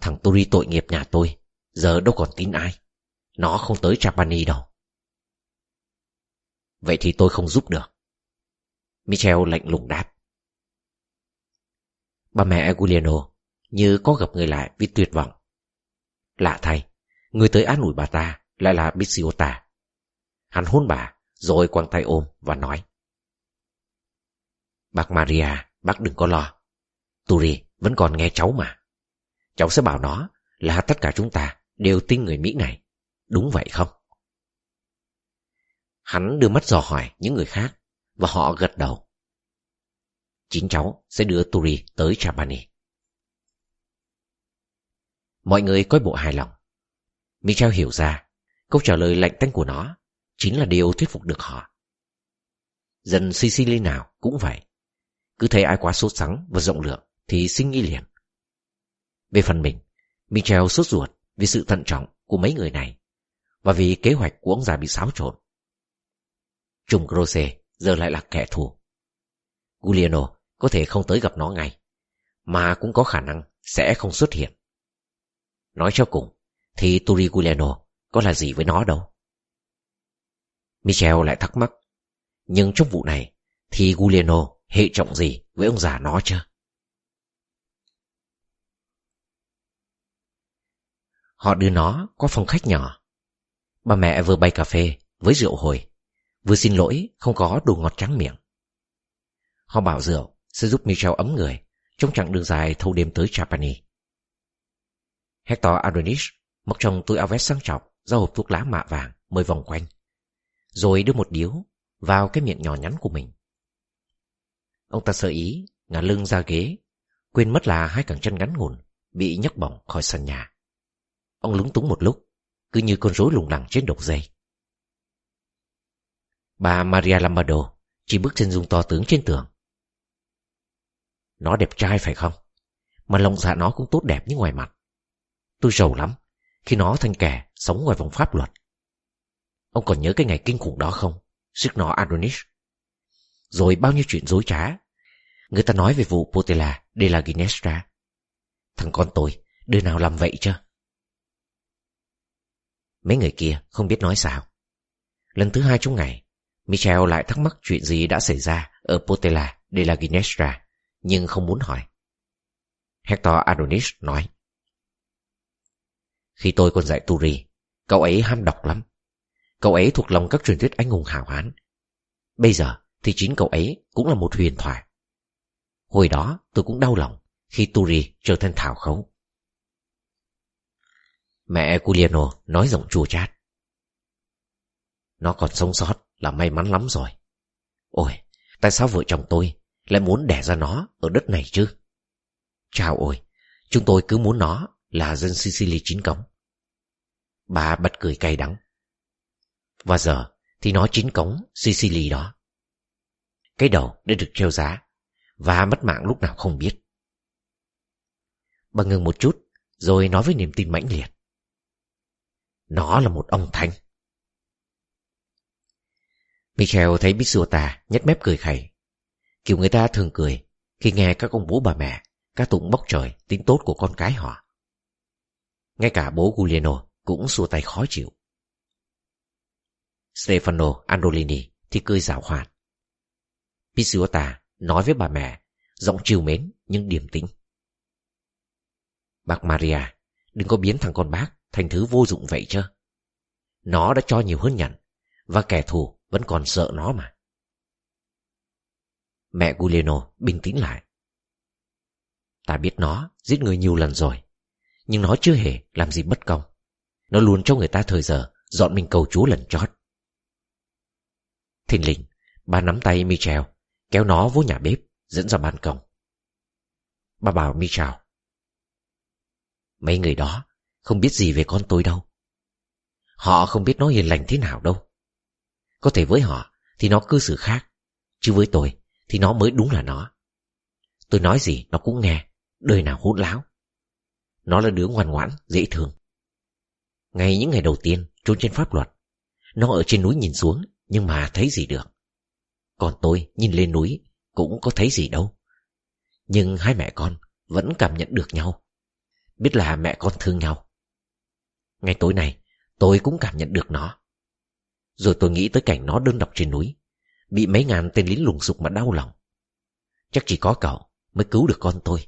Thằng Turi tội nghiệp nhà tôi, giờ đâu còn tin ai. Nó không tới Trapani đâu. Vậy thì tôi không giúp được. Michel lạnh lùng đáp. Bà mẹ Giuliano như có gặp người lại vì tuyệt vọng. Lạ thay, người tới an ủi bà ta lại là Bixiota. Hắn hôn bà, rồi quăng tay ôm và nói. Bác Maria, bác đừng có lo. Turi vẫn còn nghe cháu mà. Cháu sẽ bảo nó là tất cả chúng ta đều tin người Mỹ này. Đúng vậy không? Hắn đưa mắt dò hỏi những người khác và họ gật đầu. Chính cháu sẽ đưa Turi tới Trapani. Mọi người coi bộ hài lòng. Michel hiểu ra câu trả lời lạnh tanh của nó chính là điều thuyết phục được họ. Dân Sicily nào cũng vậy. Cứ thấy ai quá sốt sắng và rộng lượng thì sinh nghi liền. Về phần mình, Michel sốt ruột vì sự thận trọng của mấy người này và vì kế hoạch của ông già bị xáo trộn. Trung Grosse giờ lại là kẻ thù. Giuliano có thể không tới gặp nó ngay, mà cũng có khả năng sẽ không xuất hiện. Nói cho cùng, thì Turi Giuliano có là gì với nó đâu. Michel lại thắc mắc, nhưng trong vụ này thì Giuliano hệ trọng gì với ông già nó chứ? Họ đưa nó qua phòng khách nhỏ. Bà mẹ vừa bay cà phê với rượu hồi, vừa xin lỗi không có đồ ngọt trắng miệng. Họ bảo rượu sẽ giúp Michel ấm người trong chặng đường dài thâu đêm tới Trapani. Hector Adonis mặc trong túi áo vest sang trọng ra hộp thuốc lá mạ vàng mời vòng quanh, rồi đưa một điếu vào cái miệng nhỏ nhắn của mình. Ông ta sợ ý, ngả lưng ra ghế, quên mất là hai cẳng chân ngắn ngủn bị nhấc bỏng khỏi sân nhà. Ông lúng túng một lúc, cứ như con rối lùng lẳng trên đầu dây. Bà Maria Lombardo chỉ bước chân dung to tướng trên tường. Nó đẹp trai phải không? Mà lòng dạ nó cũng tốt đẹp như ngoài mặt. Tôi giàu lắm khi nó thành kẻ sống ngoài vòng pháp luật. Ông còn nhớ cái ngày kinh khủng đó không? Sức nó Adonis. Rồi bao nhiêu chuyện dối trá. Người ta nói về vụ Potela de la Ginestra. Thằng con tôi, đứa nào làm vậy chứ? Mấy người kia không biết nói sao. Lần thứ hai trong ngày, Michel lại thắc mắc chuyện gì đã xảy ra ở Potela de la Ginestra, nhưng không muốn hỏi. Hector Adonis nói. Khi tôi còn dạy Turi, cậu ấy ham đọc lắm. Cậu ấy thuộc lòng các truyền thuyết anh hùng hào hán. Bây giờ thì chính cậu ấy cũng là một huyền thoại. Hồi đó tôi cũng đau lòng khi Turi trở thành thảo khấu. Mẹ Giuliano nói giọng chua chát. Nó còn sống sót là may mắn lắm rồi. Ôi, tại sao vợ chồng tôi lại muốn đẻ ra nó ở đất này chứ? Chào ôi, chúng tôi cứ muốn nó là dân Sicily chính cống. Bà bật cười cay đắng. Và giờ thì nó chính cống Sicily đó. Cái đầu đã được treo giá và mất mạng lúc nào không biết. Bà ngừng một chút rồi nói với niềm tin mãnh liệt. Nó là một ông thánh. Michel thấy Bisuota nhếch mép cười khẩy. Kiểu người ta thường cười khi nghe các ông bố bà mẹ ca tụng bóc trời, tiếng tốt của con cái họ. Ngay cả bố Giuliano cũng xua tay khó chịu. Stefano Andolini thì cười rào hoạt. Pizziota nói với bà mẹ, giọng chiều mến nhưng điềm tĩnh. Bác Maria, đừng có biến thằng con bác thành thứ vô dụng vậy chứ. Nó đã cho nhiều hơn nhận, và kẻ thù vẫn còn sợ nó mà. Mẹ Giuliano bình tĩnh lại. Ta biết nó giết người nhiều lần rồi, nhưng nó chưa hề làm gì bất công. Nó luôn cho người ta thời giờ dọn mình cầu chúa lần chót. Thình lình, bà nắm tay Michel, kéo nó vô nhà bếp, dẫn ra ban công. Bà bảo Michel. Mấy người đó không biết gì về con tôi đâu. Họ không biết nó hiền lành thế nào đâu. Có thể với họ thì nó cư xử khác, chứ với tôi thì nó mới đúng là nó. Tôi nói gì nó cũng nghe, đời nào hút láo. Nó là đứa ngoan ngoãn, dễ thương. Ngay những ngày đầu tiên trốn trên pháp luật, nó ở trên núi nhìn xuống nhưng mà thấy gì được. Còn tôi nhìn lên núi cũng có thấy gì đâu. Nhưng hai mẹ con vẫn cảm nhận được nhau. Biết là mẹ con thương nhau. Ngày tối này tôi cũng cảm nhận được nó. Rồi tôi nghĩ tới cảnh nó đơn độc trên núi, bị mấy ngàn tên lính lùng sục mà đau lòng. Chắc chỉ có cậu mới cứu được con tôi.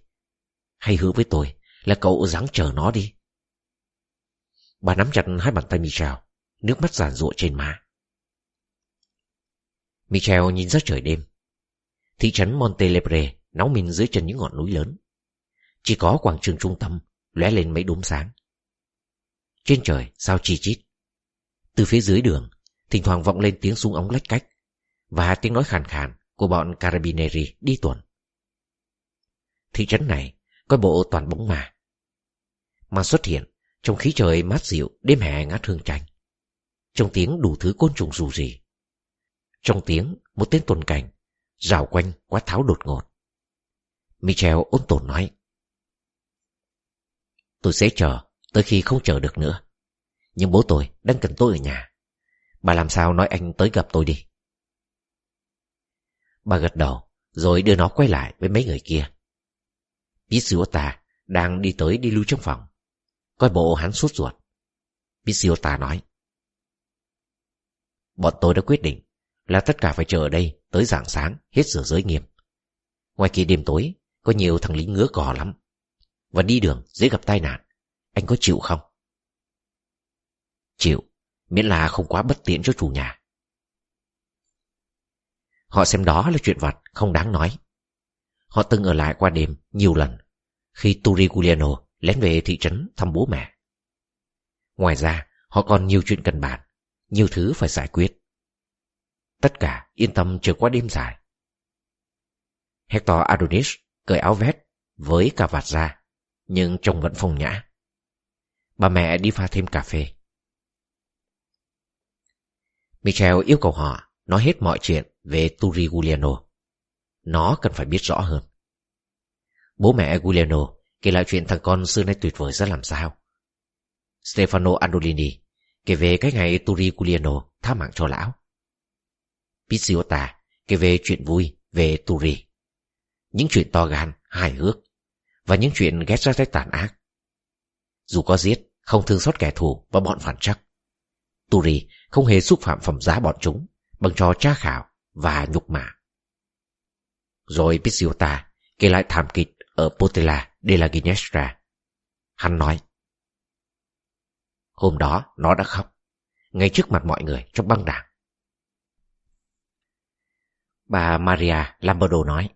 Hay hứa với tôi là cậu dáng chờ nó đi. Bà nắm chặt hai bàn tay Michel, nước mắt giàn ruộng trên má. Michel nhìn ra trời đêm. Thị trấn Montelebre nóng mình dưới chân những ngọn núi lớn. Chỉ có quảng trường trung tâm lóe lên mấy đốm sáng. Trên trời sao chi chít. Từ phía dưới đường, thỉnh thoảng vọng lên tiếng súng ống lách cách và tiếng nói khàn khàn của bọn Carabinieri đi tuần. Thị trấn này coi bộ toàn bóng mà. Mà xuất hiện trong khí trời mát dịu đêm hè ngát hương chanh. Trong tiếng đủ thứ côn trùng rù rì. Trong tiếng một tên tuần cảnh rào quanh quá tháo đột ngột. Michel ôn tồn nói. Tôi sẽ chờ tới khi không chờ được nữa. Nhưng bố tôi đang cần tôi ở nhà. Bà làm sao nói anh tới gặp tôi đi. Bà gật đầu, rồi đưa nó quay lại với mấy người kia. Pizziota đang đi tới đi lưu trong phòng. Coi bộ hắn sốt ruột. Pizziota nói. Bọn tôi đã quyết định là tất cả phải chờ ở đây tới rạng sáng hết giờ giới nghiêm. Ngoài kia đêm tối, có nhiều thằng lính ngứa cò lắm. Và đi đường dễ gặp tai nạn. Anh có chịu không? Chịu, miễn là không quá bất tiện cho chủ nhà. Họ xem đó là chuyện vặt không đáng nói. Họ từng ở lại qua đêm nhiều lần khi Turiguliano lén về thị trấn thăm bố mẹ. Ngoài ra, họ còn nhiều chuyện cần bàn, nhiều thứ phải giải quyết. Tất cả yên tâm chờ qua đêm dài. Hector Adonis cởi áo vest với cà vạt ra, nhưng trông vẫn phong nhã. Bà mẹ đi pha thêm cà phê. Michel yêu cầu họ nói hết mọi chuyện về Turi Giuliano. Nó cần phải biết rõ hơn. Bố mẹ Giuliano kể lại chuyện thằng con xưa nay tuyệt vời ra làm sao. Stefano Andolini kể về cái ngày Turi Giuliano tha mạng cho lão. Pizziota kể về chuyện vui về Turi. Những chuyện to gan, hài hước và những chuyện ghét ra tay tàn ác. Dù có giết, không thương xót kẻ thù và bọn phản chắc. Turi không hề xúc phạm phẩm giá bọn chúng bằng trò tra khảo và nhục mạ. Rồi Pizziota kể lại thảm kịch ở Potela đây là Ginestra. Hắn nói, Hôm đó nó đã khóc, ngay trước mặt mọi người trong băng đảng. Bà Maria Lamberdo nói,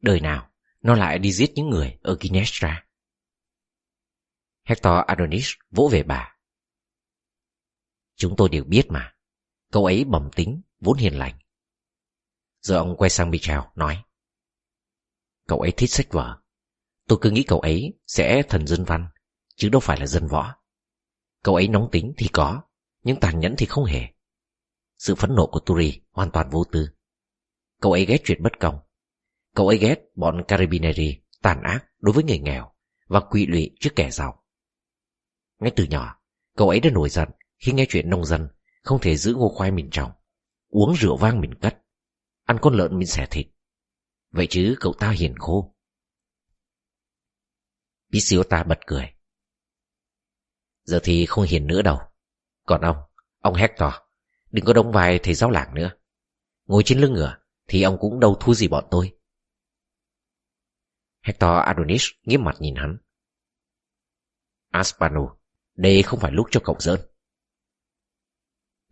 Đời nào nó lại đi giết những người ở Ginestra? Hector Adonis vỗ về bà. Chúng tôi đều biết mà, cậu ấy bẩm tính, vốn hiền lành. Giờ ông quay sang Michel nói, Cậu ấy thích sách vở. Tôi cứ nghĩ cậu ấy sẽ thần dân văn, chứ đâu phải là dân võ. Cậu ấy nóng tính thì có, nhưng tàn nhẫn thì không hề. Sự phẫn nộ của Turi hoàn toàn vô tư. Cậu ấy ghét chuyện bất công. Cậu ấy ghét bọn Carabinieri tàn ác đối với người nghèo và quỵ lụy trước kẻ giàu. Ngay từ nhỏ, cậu ấy đã nổi giận khi nghe chuyện nông dân không thể giữ ngô khoai mình trồng, uống rượu vang mình cất, ăn con lợn mình xẻ thịt. Vậy chứ cậu ta hiền khô. Pisiota bật cười. Giờ thì không hiền nữa đâu. Còn ông, ông Hector, đừng có đóng vai thầy giáo làng nữa. Ngồi trên lưng ngựa thì ông cũng đâu thua gì bọn tôi. Hector Adonis nghiêm mặt nhìn hắn. Aspano, đây không phải lúc cho cậu giỡn.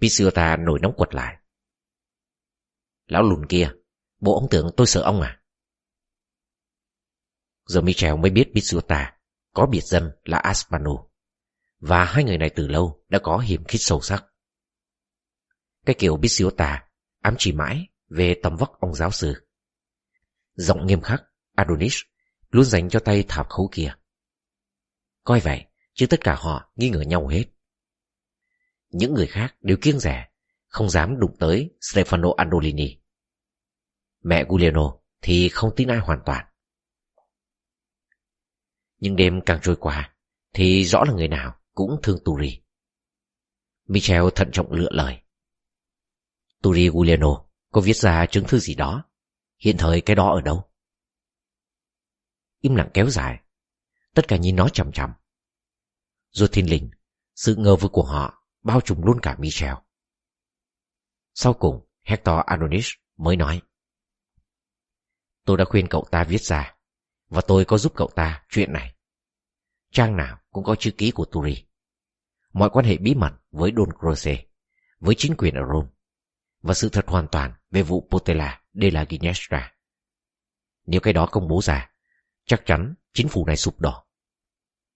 Pisiota nổi nóng quật lại. Lão lùn kia, bộ ông tưởng tôi sợ ông à? Giờ Michel mới biết Pisiota có biệt danh là Aspano. Và hai người này từ lâu đã có hiểm khích sâu sắc. Cái kiểu Pisiota ám chỉ mãi về tầm vóc ông giáo sư. Giọng nghiêm khắc, Adonis luôn dành cho tay thạp khấu kia. Coi vậy, chứ tất cả họ nghi ngờ nhau hết. Những người khác đều kiêng rẻ, không dám đụng tới Stefano Andolini. Mẹ Giuliano thì không tin ai hoàn toàn. Nhưng đêm càng trôi qua, thì rõ là người nào cũng thương Turi. Michel thận trọng lựa lời. Turi Giuliano có viết ra chứng thư gì đó. Hiện thời cái đó ở đâu? Im lặng kéo dài. Tất cả nhìn nó chằm chằm. Rồi thiên linh, sự ngờ vực của họ bao trùm luôn cả Michel. Sau cùng, Hector Adonis mới nói. Tôi đã khuyên cậu ta viết ra, và tôi có giúp cậu ta chuyện này. Trang nào cũng có chữ ký của Turi. Mọi quan hệ bí mật với Don Croce, với chính quyền ở Rome, và sự thật hoàn toàn về vụ Potella de la Ginestra. Nếu cái đó công bố ra, chắc chắn chính phủ này sụp đổ.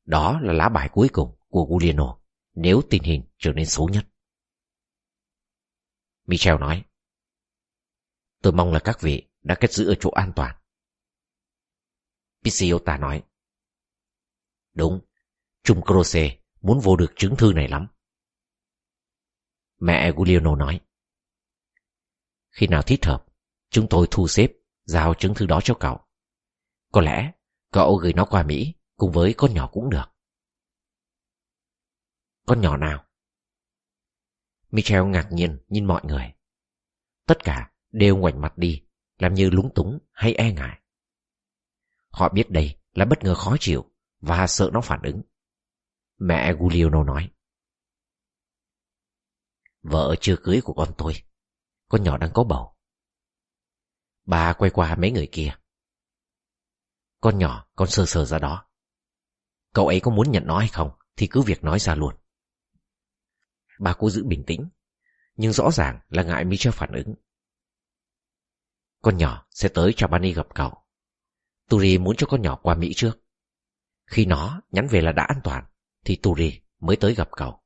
Đó là lá bài cuối cùng của Giuliano nếu tình hình trở nên xấu nhất. Michel nói, Tôi mong là các vị đã kết giữ ở chỗ an toàn. Pisiota nói, Đúng, Trung Croce muốn vô được chứng thư này lắm. Mẹ Giuliano nói, Khi nào thích hợp, chúng tôi thu xếp giao chứng thư đó cho cậu. Có lẽ cậu gửi nó qua Mỹ cùng với con nhỏ cũng được. Con nhỏ nào? Michel ngạc nhiên nhìn mọi người. Tất cả đều ngoảnh mặt đi, làm như lúng túng hay e ngại. Họ biết đây là bất ngờ khó chịu và sợ nó phản ứng. Mẹ Giuliano nói. Vợ chưa cưới của con tôi, con nhỏ đang có bầu. Bà quay qua mấy người kia. Con nhỏ, con sơ sơ ra đó. Cậu ấy có muốn nhận nó hay không thì cứ việc nói ra luôn. Bà cố giữ bình tĩnh, nhưng rõ ràng là ngại Michel phản ứng. con nhỏ sẽ tới cho Trapani gặp cậu. Turi muốn cho con nhỏ qua Mỹ trước. Khi nó nhắn về là đã an toàn, thì Turi mới tới gặp cậu.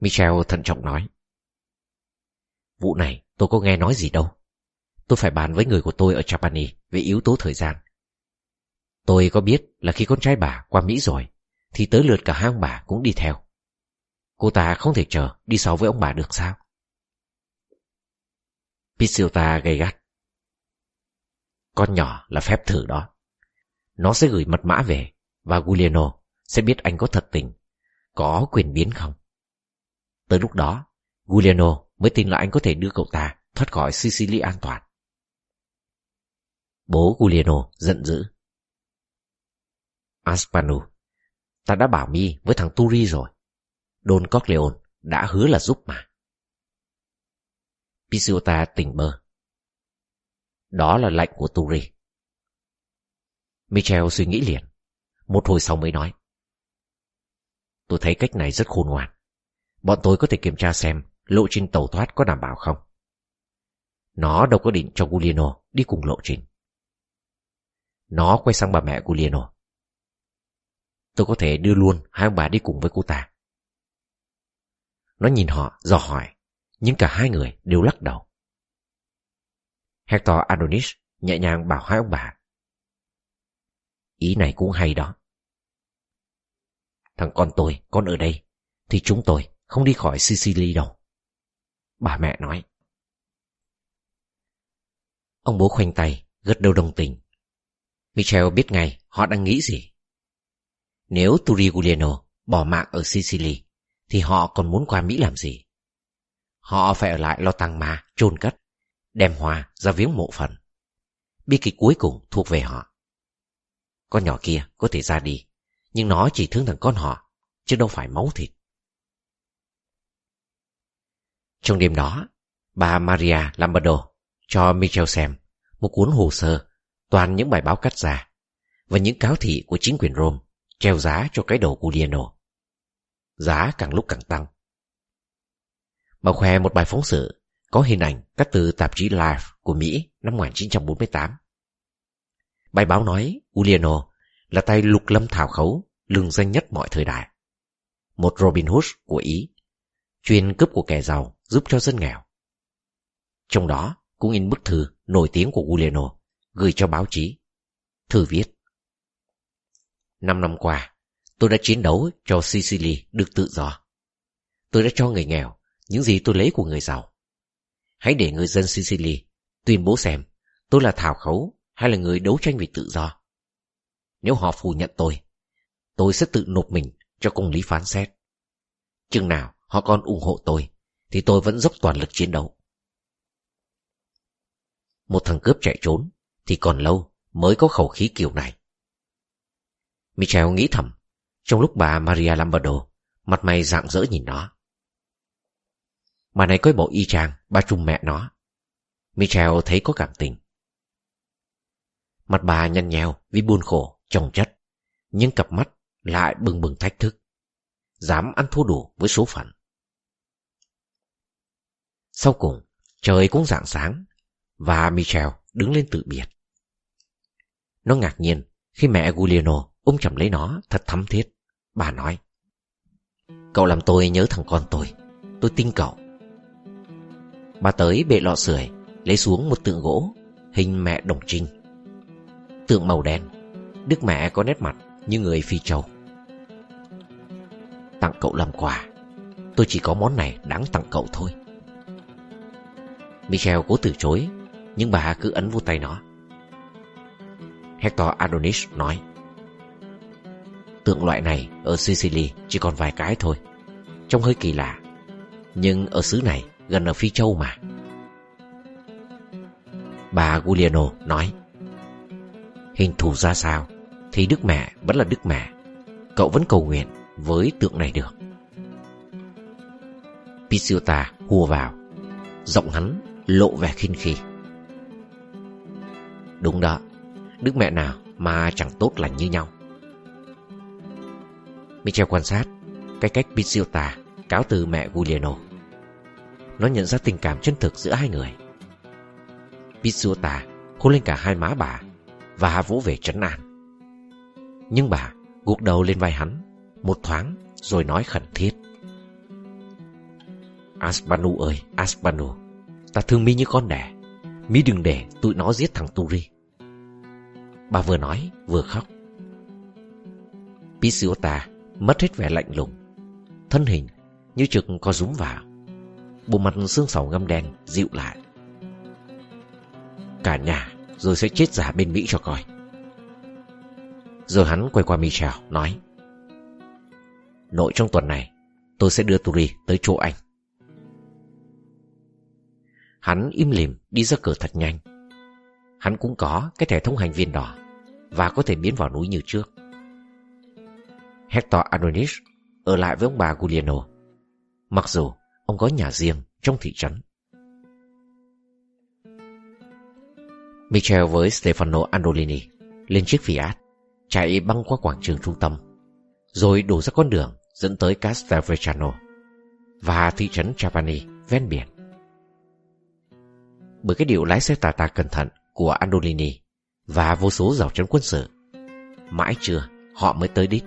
Michel thận trọng nói. Vụ này tôi có nghe nói gì đâu. Tôi phải bàn với người của tôi ở Japani về yếu tố thời gian. Tôi có biết là khi con trai bà qua Mỹ rồi, thì tới lượt cả hai ông bà cũng đi theo. Cô ta không thể chờ đi sau với ông bà được sao? Pisiota gay gắt. Con nhỏ là phép thử đó. Nó sẽ gửi mật mã về và Giuliano sẽ biết anh có thật tình, có quyền biến không. Tới lúc đó, Giuliano mới tin là anh có thể đưa cậu ta thoát khỏi Sicily an toàn. Bố Giuliano giận dữ. Aspanu, ta đã bảo mi với thằng Turi rồi. Don Corleone đã hứa là giúp mà. Pisiota tỉnh bơ. Đó là lệnh của Turi. Michel suy nghĩ liền. Một hồi sau mới nói. Tôi thấy cách này rất khôn ngoan. Bọn tôi có thể kiểm tra xem lộ trình tàu thoát có đảm bảo không. Nó đâu có định cho Giuliano đi cùng lộ trình. Nó quay sang bà mẹ Giuliano. Tôi có thể đưa luôn hai ông bà đi cùng với cô ta. Nó nhìn họ, dò hỏi, nhưng cả hai người đều lắc đầu. Hector Adonis nhẹ nhàng bảo hai ông bà. Ý này cũng hay đó. Thằng con tôi, con ở đây, thì chúng tôi không đi khỏi Sicily đâu. Bà mẹ nói. Ông bố khoanh tay, gật đầu đồng tình. Michel biết ngay họ đang nghĩ gì. Nếu Turigliano bỏ mạng ở Sicily, thì họ còn muốn qua Mỹ làm gì? Họ phải ở lại lo tăng mà chôn cất, đem hoa ra viếng mộ phần. Bi kịch cuối cùng thuộc về họ. Con nhỏ kia có thể ra đi, nhưng nó chỉ thương thằng con họ, chứ đâu phải máu thịt. Trong đêm đó, bà Maria Lombardo cho Michel xem một cuốn hồ sơ toàn những bài báo cắt ra và những cáo thị của chính quyền Rome treo giá cho cái đầu Giuliano. Giá càng lúc càng tăng. Bà khoe một bài phóng sự có hình ảnh cắt từ tạp chí Life của Mỹ năm 1948. Bài báo nói Uliano là tay lục lâm thảo khấu lừng danh nhất mọi thời đại. Một Robin Hood của Ý, chuyên cướp của kẻ giàu giúp cho dân nghèo. Trong đó cũng in bức thư nổi tiếng của Uliano gửi cho báo chí. Thư viết Năm năm qua, tôi đã chiến đấu cho Sicily được tự do. Tôi đã cho người nghèo những gì tôi lấy của người giàu. Hãy để người dân Sicily tuyên bố xem tôi là thảo khấu hay là người đấu tranh vì tự do. Nếu họ phủ nhận tôi, tôi sẽ tự nộp mình cho công lý phán xét. Chừng nào họ còn ủng hộ tôi, thì tôi vẫn dốc toàn lực chiến đấu. Một thằng cướp chạy trốn, thì còn lâu mới có khẩu khí kiểu này. Michel nghĩ thầm, trong lúc bà Maria Lombardo, mặt mày rạng rỡ nhìn nó mà này coi bộ y chang, ba trung mẹ nó. Michel thấy có cảm tình. Mặt bà nhăn nhèo vì buồn khổ, chồng chất, nhưng cặp mắt lại bừng bừng thách thức. Dám ăn thua đủ với số phận. Sau cùng, trời cũng rạng sáng, và Michel đứng lên tự biệt. Nó ngạc nhiên khi mẹ Giuliano ôm chầm lấy nó thật thắm thiết. Bà nói, Cậu làm tôi nhớ thằng con tôi, tôi tin cậu. Bà tới bệ lọ sưởi lấy xuống một tượng gỗ hình mẹ đồng trinh. Tượng màu đen, đức mẹ có nét mặt như người phi châu. Tặng cậu làm quà, tôi chỉ có món này đáng tặng cậu thôi. Michel cố từ chối Nhưng bà cứ ấn vô tay nó Hector Adonis nói Tượng loại này ở Sicily chỉ còn vài cái thôi Trông hơi kỳ lạ Nhưng ở xứ này gần ở Phi Châu mà Bà Giuliano nói Hình thù ra sao Thì Đức Mẹ vẫn là Đức Mẹ Cậu vẫn cầu nguyện với tượng này được Pisiota hùa vào Giọng hắn lộ vẻ khinh khi. Đúng đó, đức mẹ nào mà chẳng tốt lành như nhau. Michel quan sát cái cách Pizziota cáo từ mẹ Giuliano. Nó nhận ra tình cảm chân thực giữa hai người. Pizzuta hôn lên cả hai má bà và vỗ về trấn an. Nhưng bà gục đầu lên vai hắn một thoáng rồi nói khẩn thiết. Aspanu ơi, Aspanu, ta thương mi như con đẻ. Mi đừng để tụi nó giết thằng Turi. Bà vừa nói vừa khóc. Pisiota mất hết vẻ lạnh lùng. Thân hình như trực có rúm vào. Bộ mặt xương sầu ngâm đen dịu lại. Cả nhà rồi sẽ chết giả bên Mỹ cho coi. Rồi hắn quay qua Michel, nói, Nội trong tuần này, Tôi sẽ đưa Turi tới chỗ anh Hắn im lìm đi ra cửa thật nhanh Hắn cũng có cái thẻ thông hành viên đỏ Và có thể biến vào núi như trước Hector Adonis ở lại với ông bà Giuliano Mặc dù ông có nhà riêng trong thị trấn Michel với Stefano Andolini lên chiếc Fiat chạy băng qua quảng trường trung tâm rồi đổ ra con đường dẫn tới Castelvetrano và thị trấn Trapani ven biển. Bởi cái điều lái xe tà tà cẩn thận của Andolini và vô số rào chắn quân sự, mãi chưa họ mới tới đích.